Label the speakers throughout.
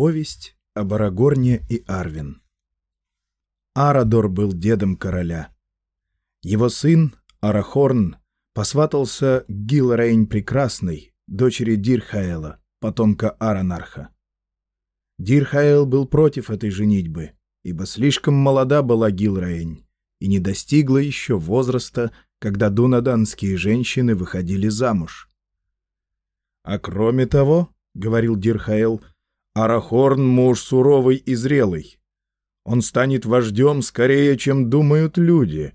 Speaker 1: Повесть об Арагорне и Арвин. Арадор был дедом короля. Его сын, Арахорн, посватался к Гилрейн Прекрасной, дочери Дирхаэла, потомка Аранарха. Дирхаэл был против этой женитьбы, ибо слишком молода была Гилрейн и не достигла еще возраста, когда дунаданские женщины выходили замуж. «А кроме того, — говорил Дирхаэл, — Арахорн — муж суровый и зрелый. Он станет вождем скорее, чем думают люди,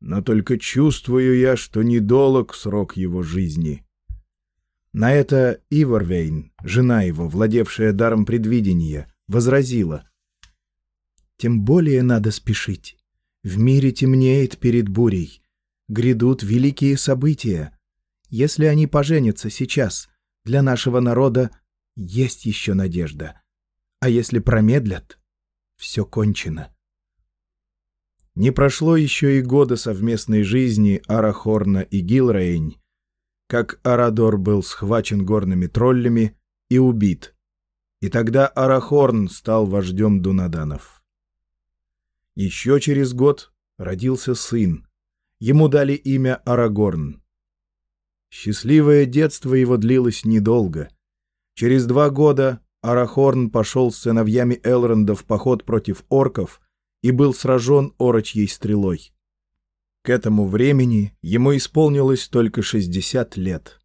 Speaker 1: но только чувствую я, что недолог срок его жизни». На это Иварвейн, жена его, владевшая даром предвидения, возразила. «Тем более надо спешить. В мире темнеет перед бурей. Грядут великие события. Если они поженятся сейчас, для нашего народа есть еще надежда. А если промедлят, все кончено. Не прошло еще и года совместной жизни Арахорна и Гилрейн, как Арадор был схвачен горными троллями и убит. И тогда Арахорн стал вождем Дунаданов. Еще через год родился сын. Ему дали имя Арагорн. Счастливое детство его длилось недолго. Через два года Арахорн пошел с сыновьями Элронда в поход против орков и был сражен орочьей стрелой. К этому времени ему исполнилось только 60 лет.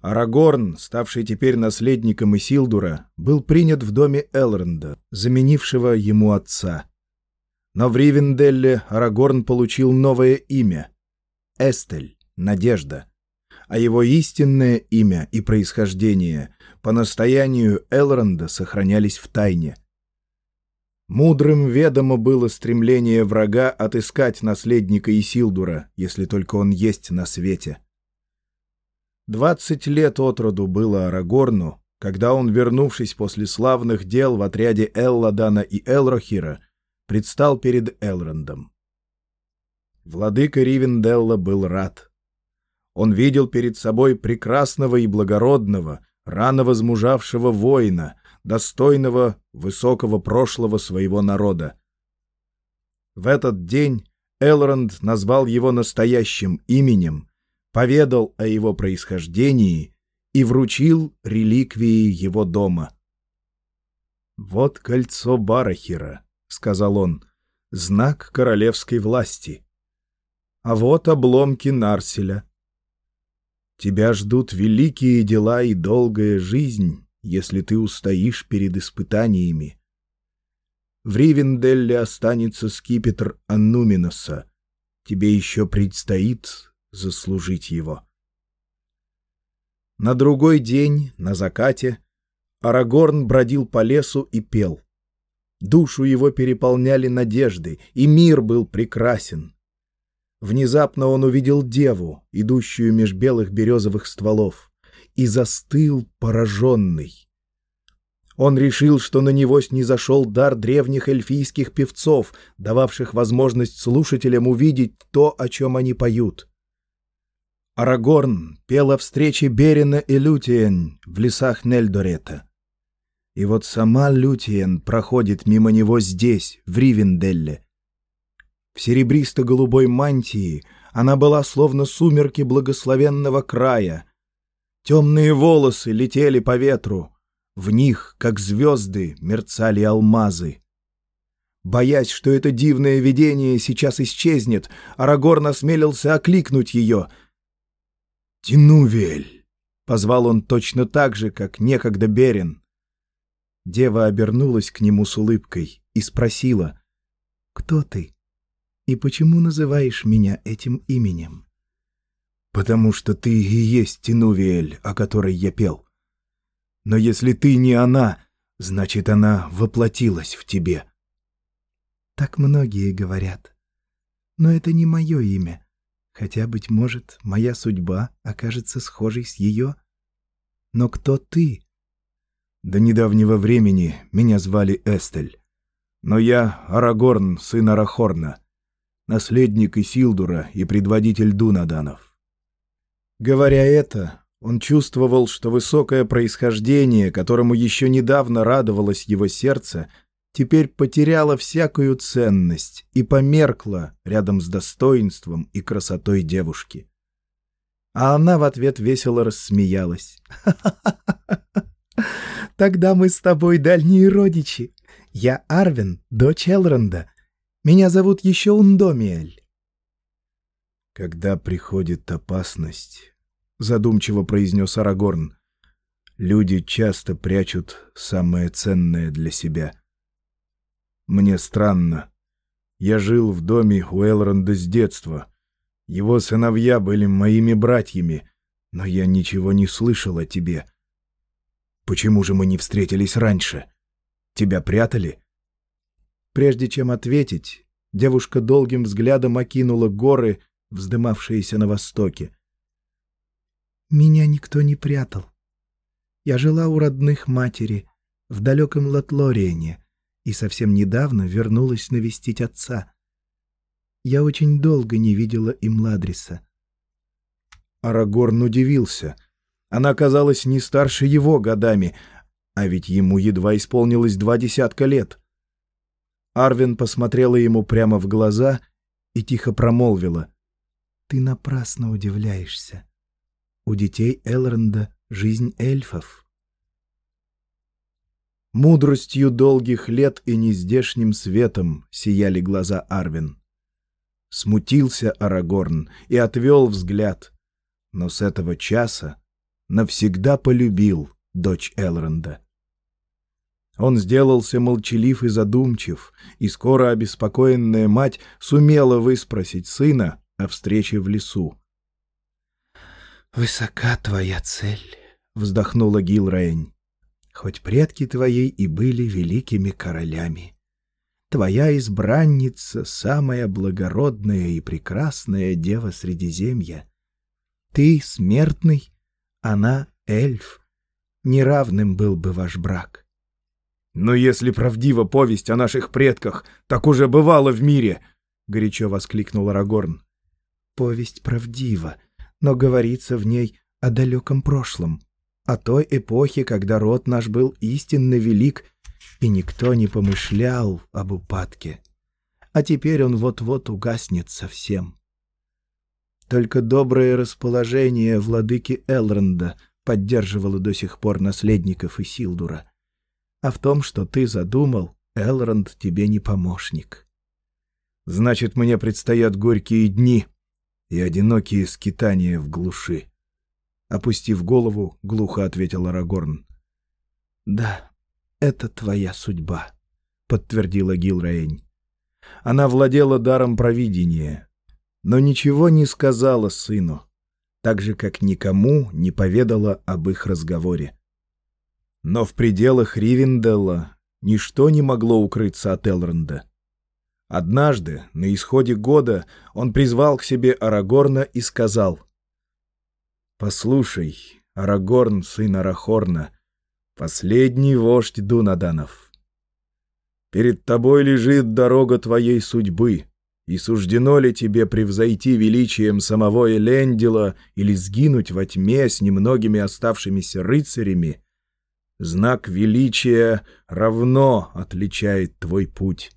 Speaker 1: Арагорн, ставший теперь наследником Исилдура, был принят в доме Элронда, заменившего ему отца. Но в Ривенделле Арагорн получил новое имя — Эстель, Надежда. А его истинное имя и происхождение по настоянию Элронда сохранялись в тайне — Мудрым ведомо было стремление врага отыскать наследника Исилдура, если только он есть на свете. Двадцать лет от роду было Арагорну, когда он, вернувшись после славных дел в отряде Элладана и Элрохира, предстал перед Элрондом. Владыка Ривенделла был рад. Он видел перед собой прекрасного и благородного, рано возмужавшего воина, достойного высокого прошлого своего народа. В этот день Элронд назвал его настоящим именем, поведал о его происхождении и вручил реликвии его дома. «Вот кольцо Барахира», — сказал он, — «знак королевской власти. А вот обломки Нарселя. Тебя ждут великие дела и долгая жизнь» если ты устоишь перед испытаниями. В Ривенделле останется скипетр Аннуминоса. Тебе еще предстоит заслужить его. На другой день, на закате, Арагорн бродил по лесу и пел. Душу его переполняли надежды, и мир был прекрасен. Внезапно он увидел деву, идущую меж белых березовых стволов и застыл пораженный. Он решил, что на него снизошел дар древних эльфийских певцов, дававших возможность слушателям увидеть то, о чем они поют. Арагорн пел о встрече Берина и Лютиен в лесах Нельдорета. И вот сама Лютиен проходит мимо него здесь, в Ривенделле. В серебристо-голубой мантии она была словно сумерки благословенного края, Темные волосы летели по ветру, в них, как звезды, мерцали алмазы. Боясь, что это дивное видение сейчас исчезнет, Арагорн осмелился окликнуть ее. «Тянувель!» — позвал он точно так же, как некогда Берин. Дева обернулась к нему с улыбкой и спросила, «Кто ты? И почему называешь меня этим именем?» потому что ты и есть Тинувиэль, о которой я пел. Но если ты не она, значит, она воплотилась в тебе. Так многие говорят. Но это не мое имя, хотя, быть может, моя судьба окажется схожей с ее. Но кто ты? До недавнего времени меня звали Эстель. Но я Арагорн, сын Арахорна, наследник Исилдура и предводитель Дунаданов. Говоря это, Он чувствовал, что высокое происхождение, которому еще недавно радовалось его сердце, теперь потеряло всякую ценность и померкло рядом с достоинством и красотой девушки. А она в ответ весело рассмеялась. «Тогда мы с тобой дальние родичи. Я Арвин, дочь Элронда. Меня зовут еще Ундомиэль». «Когда приходит опасность», — задумчиво произнес Арагорн, — «люди часто прячут самое ценное для себя». «Мне странно. Я жил в доме у с детства». Его сыновья были моими братьями, но я ничего не слышал о тебе. Почему же мы не встретились раньше? Тебя прятали?» Прежде чем ответить, девушка долгим взглядом окинула горы, вздымавшиеся на востоке. «Меня никто не прятал. Я жила у родных матери, в далеком Латлориене, и совсем недавно вернулась навестить отца. Я очень долго не видела и Младриса. Арагорн удивился. Она казалась не старше его годами, а ведь ему едва исполнилось два десятка лет. Арвин посмотрела ему прямо в глаза и тихо промолвила. «Ты напрасно удивляешься. У детей Элронда жизнь эльфов». Мудростью долгих лет и нездешним светом сияли глаза Арвин. Смутился Арагорн и отвел взгляд. Но с этого часа навсегда полюбил дочь Элронда. Он сделался молчалив и задумчив, и скоро обеспокоенная мать сумела выспросить сына о встрече в лесу. «Высока твоя цель», — вздохнула Гилраэнь, — «хоть предки твои и были великими королями» твоя избранница — самая благородная и прекрасная дева Средиземья. Ты — смертный, она — эльф. Неравным был бы ваш брак. «Но если правдива повесть о наших предках, так уже бывало в мире!» — горячо воскликнул Арагорн. «Повесть правдива, но говорится в ней о далеком прошлом, о той эпохе, когда род наш был истинно велик — и никто не помышлял об упадке. А теперь он вот-вот угаснет совсем. Только доброе расположение владыки Элронда поддерживало до сих пор наследников Исилдура. А в том, что ты задумал, Элронд тебе не помощник. Значит, мне предстоят горькие дни и одинокие скитания в глуши. Опустив голову, глухо ответил Арагорн. Да, «Это твоя судьба», — подтвердила Гилраэнь. Она владела даром провидения, но ничего не сказала сыну, так же, как никому не поведала об их разговоре. Но в пределах Ривенделла ничто не могло укрыться от Элронда. Однажды, на исходе года, он призвал к себе Арагорна и сказал, «Послушай, Арагорн, сын Арахорна, — Последний вождь Дунаданов. Перед тобой лежит дорога твоей судьбы, и суждено ли тебе превзойти величием самого Элендила или сгинуть во тьме с немногими оставшимися рыцарями, знак величия равно отличает твой путь.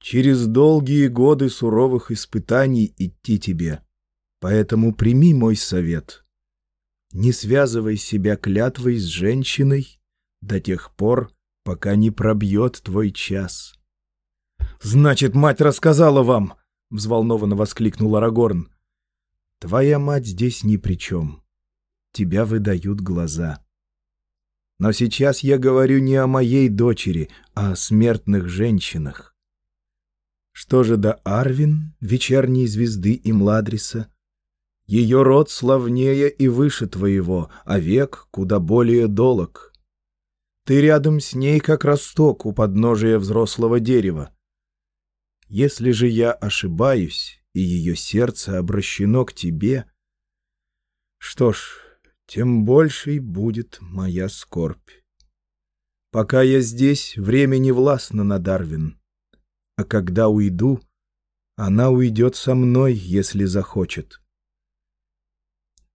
Speaker 1: Через долгие годы суровых испытаний идти тебе, поэтому прими мой совет — не связывай себя клятвой с женщиной до тех пор, пока не пробьет твой час. — Значит, мать рассказала вам! — взволнованно воскликнул Арагорн. — Твоя мать здесь ни при чем. Тебя выдают глаза. Но сейчас я говорю не о моей дочери, а о смертных женщинах. Что же до Арвин, вечерней звезды и Младриса — ее род славнее и выше твоего, а век куда более долог. Ты рядом с ней, как росток у подножия взрослого дерева. Если же я ошибаюсь, и ее сердце обращено к тебе, что ж, тем большей будет моя скорбь. Пока я здесь, время не властно на Дарвин, а когда уйду, она уйдет со мной, если захочет.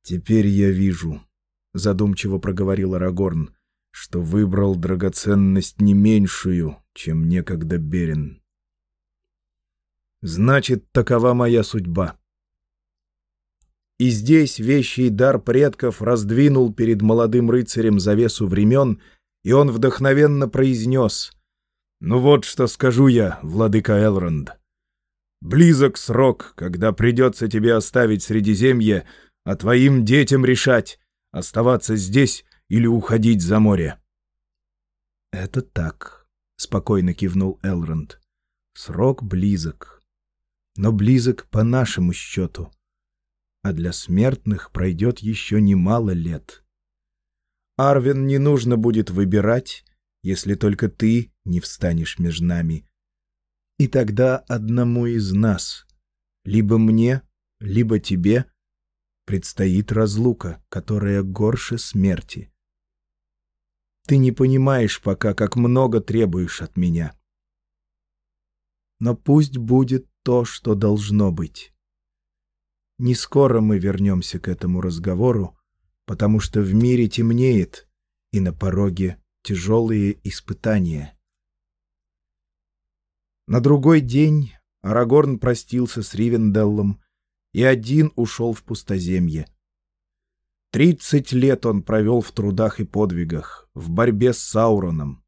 Speaker 1: «Теперь я вижу», — задумчиво проговорил Арагорн, — «что выбрал драгоценность не меньшую, чем некогда Берин. Значит, такова моя судьба». И здесь вещий дар предков раздвинул перед молодым рыцарем завесу времен, и он вдохновенно произнес «Ну вот что скажу я, владыка Элронд. Близок срок, когда придется тебе оставить Средиземье, а твоим детям решать, оставаться здесь или уходить за море».
Speaker 2: «Это так», — спокойно кивнул Элронд. «Срок близок, но близок по нашему счету» а для смертных пройдет еще немало лет. Арвин не нужно будет выбирать, если только ты не встанешь между нами. И тогда одному из нас, либо мне, либо тебе, предстоит разлука, которая горше смерти. Ты не понимаешь пока, как много требуешь от меня. Но пусть будет то, что должно быть. Не скоро мы вернемся к этому разговору, потому что в мире темнеет, и на пороге тяжелые испытания. На другой день Арагорн простился с Ривенделлом и один ушел в пустоземье. Тридцать лет он провел в трудах и подвигах, в борьбе с Сауроном.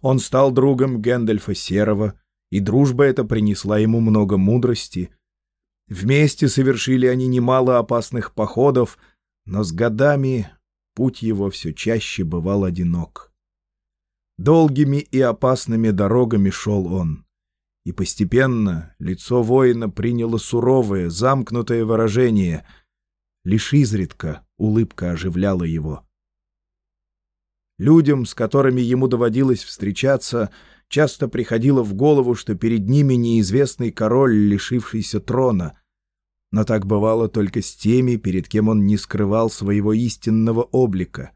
Speaker 2: Он стал другом Гэндальфа Серого, и дружба эта принесла ему много мудрости — Вместе совершили они немало опасных походов, но с годами путь его все чаще бывал одинок. Долгими и опасными дорогами шел он, и постепенно лицо воина приняло суровое, замкнутое выражение, лишь изредка улыбка оживляла его. Людям, с которыми ему доводилось встречаться, часто приходило в голову, что перед ними неизвестный король, лишившийся трона. Но так бывало только с теми, перед кем он не скрывал своего истинного облика.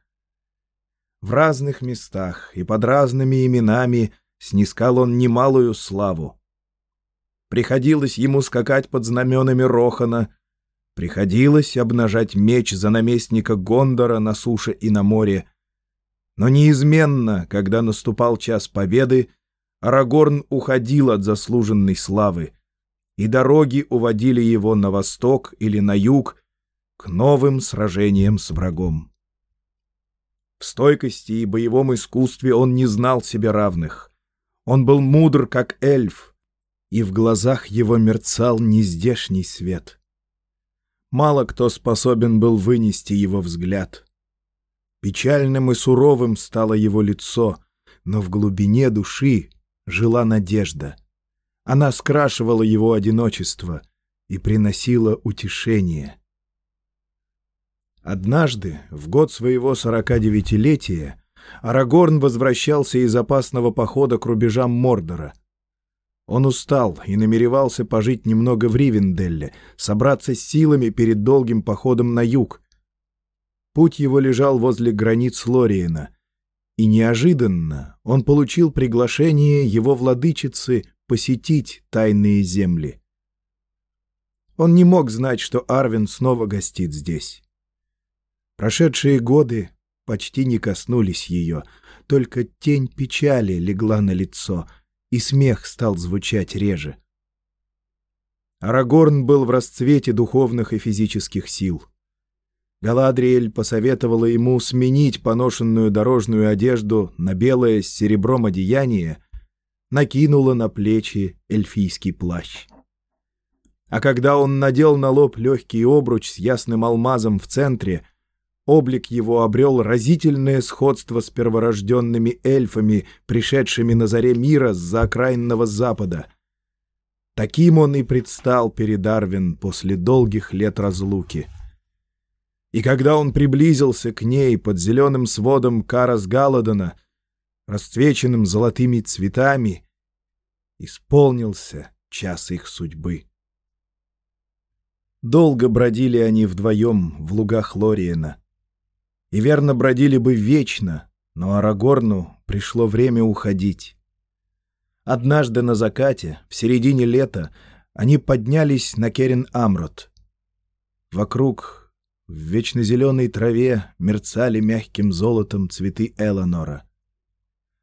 Speaker 2: В разных местах и под разными именами снискал он немалую славу. Приходилось ему скакать под знаменами Рохана, приходилось обнажать меч за наместника Гондора на суше и на море, но неизменно, когда наступал час победы, Арагорн уходил от заслуженной славы, и дороги уводили его на восток или на юг к новым сражениям с врагом. В стойкости и боевом искусстве он не знал себе равных. Он был мудр, как эльф, и в глазах его мерцал нездешний свет. Мало кто способен был вынести его взгляд. Печальным и суровым стало его лицо, но в глубине души жила надежда. Она скрашивала его одиночество и приносила утешение. Однажды, в год своего сорока девятилетия, Арагорн возвращался из опасного похода к рубежам Мордора. Он устал и намеревался пожить немного в Ривенделле, собраться с силами перед долгим походом на юг. Путь его лежал возле границ Лориена — и неожиданно он получил приглашение его владычицы посетить тайные земли. Он не мог знать, что Арвин снова гостит здесь. Прошедшие годы почти не коснулись ее, только тень печали легла на лицо, и смех стал звучать реже. Арагорн был в расцвете духовных и физических сил — Галадриэль посоветовала ему сменить поношенную дорожную одежду на белое с серебром одеяние, накинула на плечи эльфийский плащ. А когда он надел на лоб легкий обруч с ясным алмазом в центре, облик его обрел разительное сходство с перворожденными эльфами, пришедшими на заре мира с заокраинного запада. Таким он и предстал перед Арвин после долгих лет разлуки — и когда он приблизился к ней под зеленым сводом Карас Галадона, расцвеченным золотыми цветами, исполнился час их судьбы. Долго бродили они вдвоем в лугах Лориена. И верно бродили бы вечно, но Арагорну пришло время уходить. Однажды на закате, в середине лета, они поднялись на Керен Амрот. Вокруг в вечно зеленой траве мерцали мягким золотом цветы Эланора.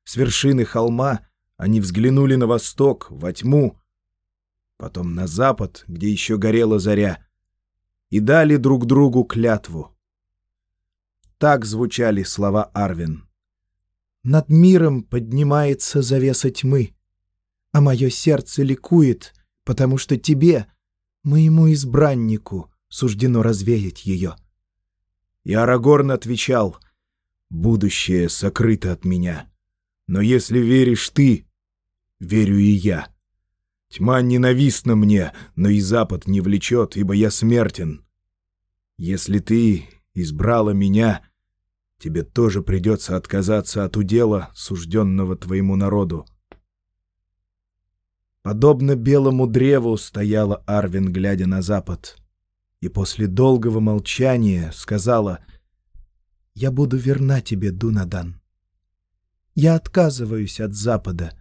Speaker 2: С вершины холма они взглянули на восток, во тьму, потом на запад, где еще горела заря, и дали друг другу клятву. Так звучали слова Арвин. «Над миром поднимается завеса тьмы, а мое сердце ликует, потому что тебе, моему избраннику, суждено развеять ее». И Арагорн отвечал, «Будущее сокрыто от меня, но если веришь ты, верю и я. Тьма ненавистна мне, но и Запад не влечет, ибо я смертен. Если ты избрала меня, тебе тоже придется отказаться от удела, сужденного твоему народу. Подобно белому древу стояла Арвин, глядя на запад, и после долгого молчания сказала «Я буду верна тебе, Дунадан. Я отказываюсь от запада,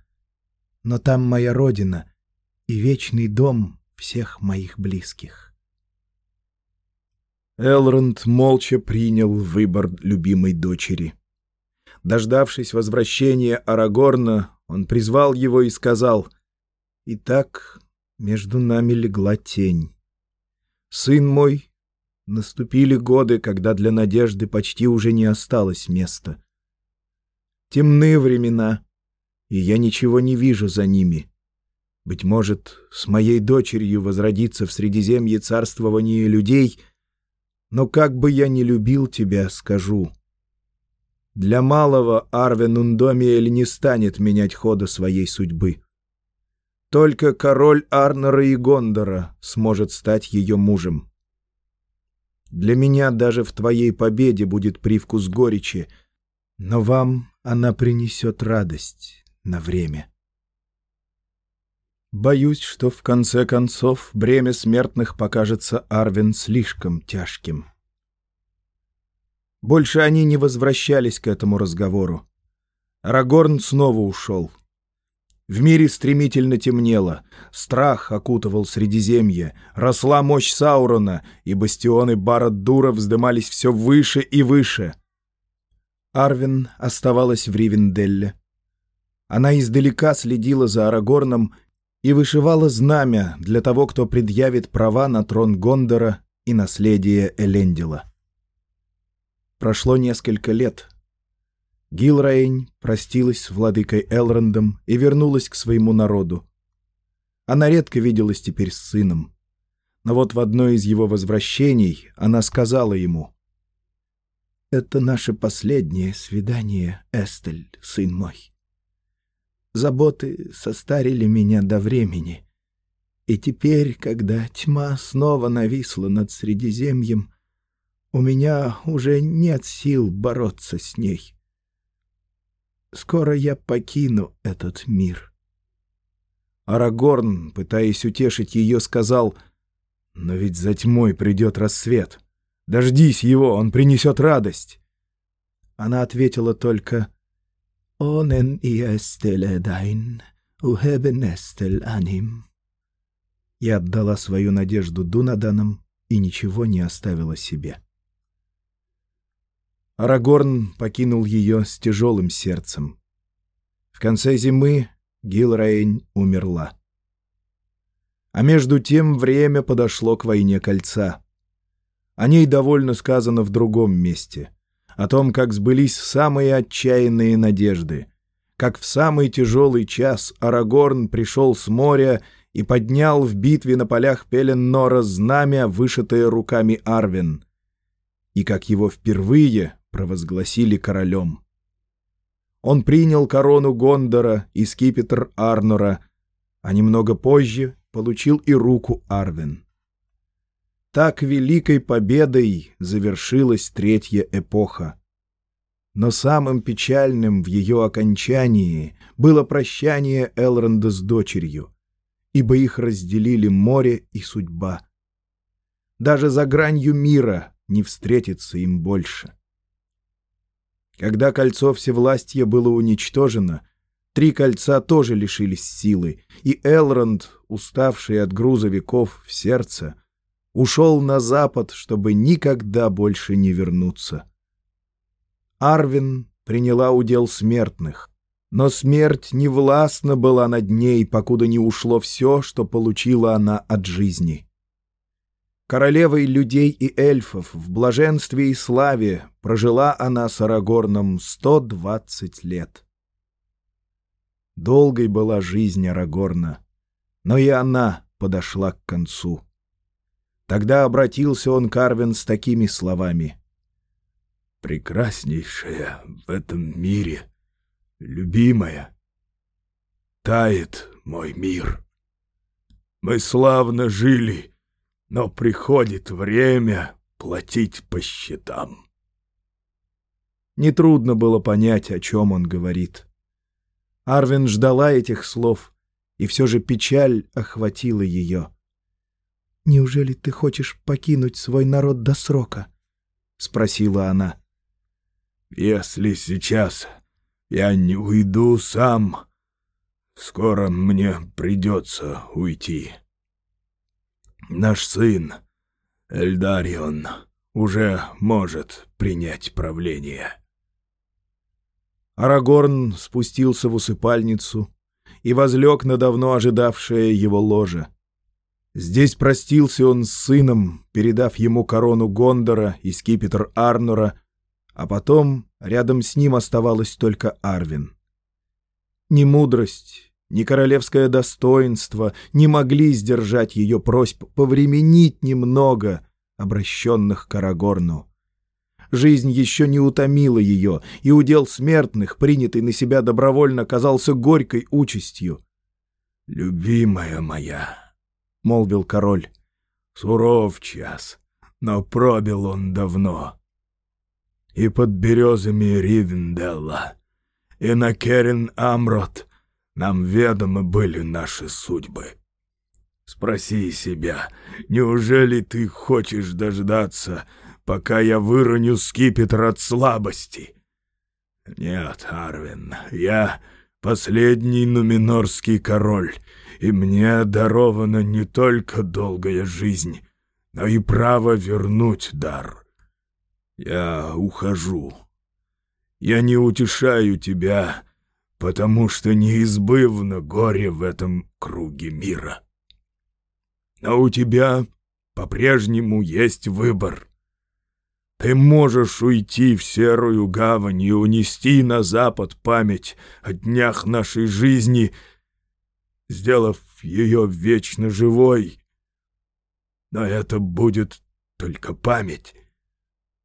Speaker 2: но там моя родина и вечный дом всех моих близких». Элронд молча принял выбор любимой дочери. Дождавшись возвращения Арагорна, он призвал его и сказал, «Итак, между нами легла тень. Сын мой, наступили годы, когда для надежды почти уже не осталось места. Темные времена, и я ничего не вижу за ними. Быть может, с моей дочерью возродится в Средиземье царствование людей — но как бы я ни любил тебя, скажу. Для малого Арвен Ундомиэль не станет менять хода своей судьбы. Только король Арнора и Гондора сможет стать ее мужем. Для меня даже в твоей победе будет привкус горечи, но вам она принесет радость на время. Боюсь, что в конце концов бремя смертных покажется Арвин слишком тяжким. Больше они не возвращались к этому разговору. Рагорн снова ушел. В мире стремительно темнело, страх окутывал Средиземье, росла мощь Саурона, и бастионы Барад-Дура вздымались все выше и выше. Арвин оставалась в Ривенделле. Она издалека следила за Арагорном и вышивала знамя для того, кто предъявит права на трон Гондора и наследие Элендила. Прошло несколько лет. Гилраэнь простилась с владыкой Элрондом и вернулась к своему народу. Она редко виделась теперь с сыном. Но вот в одно из его возвращений она сказала ему — «Это наше последнее свидание, Эстель, сын мой. Заботы состарили меня до времени. И теперь, когда тьма снова нависла над Средиземьем, у меня уже нет сил бороться с ней. Скоро я покину этот мир. Арагорн, пытаясь утешить ее, сказал, «Но ведь за тьмой придет рассвет. Дождись его, он принесет радость». Она ответила только, Onen i esteledain, ухебен эстель аним. Я отдала свою надежду Дунаданам и ничего не оставила себе. Арагорн покинул ее с тяжелым сердцем. В конце зимы Гилраэнь умерла. А между тем время подошло к войне кольца. О ней довольно сказано в другом месте — о том, как сбылись самые отчаянные надежды, как в самый тяжелый час Арагорн пришел с моря и поднял в битве на полях Пеленнора знамя, вышитое руками Арвин, и как его впервые провозгласили королем. Он принял корону Гондора и скипетр Арнора, а немного позже получил и руку Арвин. Так великой победой завершилась третья эпоха. Но самым печальным в ее окончании было прощание Элронда с дочерью, ибо их разделили море и судьба. Даже за гранью мира не встретиться им больше. Когда кольцо всевластья было уничтожено, три кольца тоже лишились силы, и Элронд, уставший от груза веков в сердце,
Speaker 1: ушел на запад, чтобы никогда больше не вернуться. Арвин приняла удел смертных, но смерть не властна была над ней, покуда не ушло все, что получила она от жизни. Королевой людей и эльфов в блаженстве и славе прожила она с Арагорном сто двадцать лет. Долгой была жизнь Арагорна, но и она подошла к концу. Тогда обратился он к Арвин с такими словами.
Speaker 2: «Прекраснейшая в этом мире, любимая, тает мой мир. Мы славно жили» но приходит время платить по счетам.
Speaker 1: Нетрудно было понять, о чем он говорит. Арвин ждала этих слов, и все же печаль охватила ее. «Неужели ты хочешь покинуть свой народ до срока?» — спросила она.
Speaker 2: «Если сейчас я не уйду сам, скоро мне придется уйти». Наш сын, Эльдарион, уже может принять правление.
Speaker 1: Арагорн спустился в усыпальницу и возлег на давно ожидавшее его ложе. Здесь простился он с сыном, передав ему корону Гондора и скипетр Арнора, а потом рядом с ним оставалась только Арвин. Ни мудрость, ни королевское достоинство не могли сдержать ее просьб повременить немного, обращенных к Арагорну. Жизнь еще не утомила ее, и удел смертных, принятый на себя добровольно, казался горькой участью.
Speaker 2: «Любимая моя», — молвил король, — «суров час, но пробил он давно. И под березами Ривенделла, и на Керен Амрот нам ведомы были наши судьбы. Спроси себя, неужели ты хочешь дождаться, пока я выроню скипетр от слабости? Нет, Арвин, я последний нуминорский король, и мне дарована не только долгая жизнь, но и право вернуть дар. Я ухожу. Я не утешаю тебя, потому что неизбывно горе в этом круге мира. Но у тебя по-прежнему есть выбор. Ты можешь уйти в серую гавань и унести на запад память о днях нашей жизни, сделав ее вечно живой. Но это будет только память.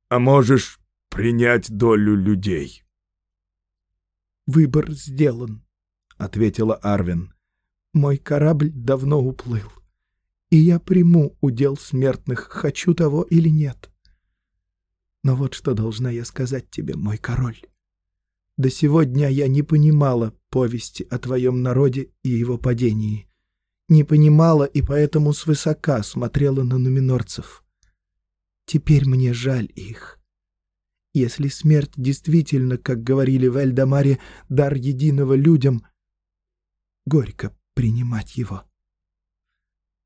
Speaker 2: А можешь принять долю людей.
Speaker 1: «Выбор сделан», — ответила Арвин. «Мой корабль давно уплыл, и я приму удел смертных, хочу того или нет. Но вот что должна я сказать тебе, мой король. До сего дня я не понимала повести о твоем народе и его падении. Не понимала и поэтому свысока смотрела на нуминорцев. Теперь мне жаль их». Если смерть действительно, как говорили в Эльдамаре, дар единого людям, горько принимать его.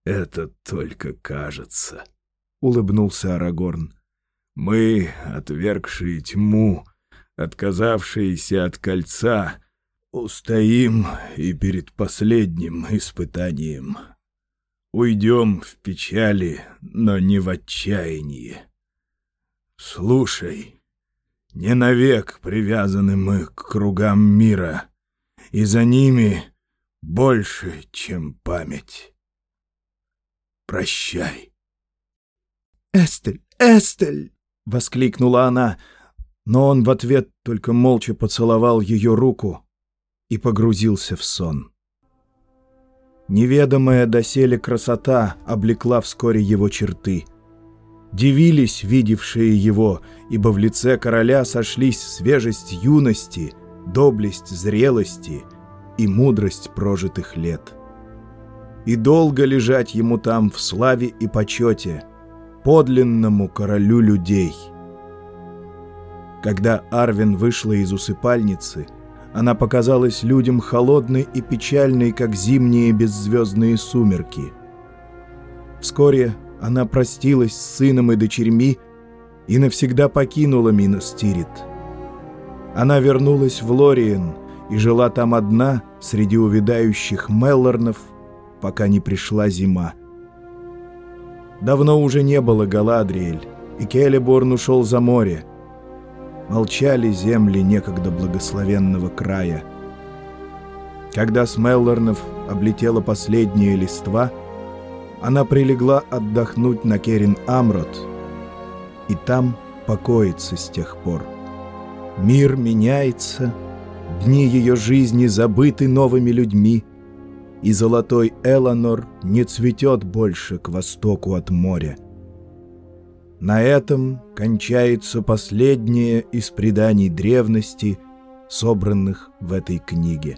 Speaker 2: «Это только кажется», — улыбнулся Арагорн. «Мы, отвергшие тьму, отказавшиеся от кольца, устоим и перед последним испытанием. Уйдем в печали, но не в отчаянии. Слушай, не навек привязаны мы к кругам мира, и за ними больше, чем память. Прощай.
Speaker 1: «Эстель! Эстель!» — воскликнула она, но он в ответ только молча поцеловал ее руку и погрузился в сон. Неведомая доселе красота облекла вскоре его черты — Дивились видевшие его, ибо в лице короля сошлись свежесть юности, доблесть зрелости и мудрость прожитых лет. И долго лежать ему там в славе и почете, подлинному королю людей. Когда Арвин вышла из усыпальницы, она показалась людям холодной и печальной, как зимние беззвездные сумерки. Вскоре она простилась с сыном и дочерьми и навсегда покинула Миностирит. Она вернулась в Лориен и жила там одна среди увядающих Меллорнов, пока не пришла зима. Давно уже не было Галадриэль, и Келеборн ушел за море. Молчали земли некогда благословенного края. Когда с Меллорнов облетела последняя листва, она прилегла отдохнуть на Керин Амрот, и там покоится с тех пор. Мир меняется, дни ее жизни забыты новыми людьми, и золотой Эланор не цветет больше к востоку от моря. На этом кончается последнее из преданий древности, собранных в этой книге.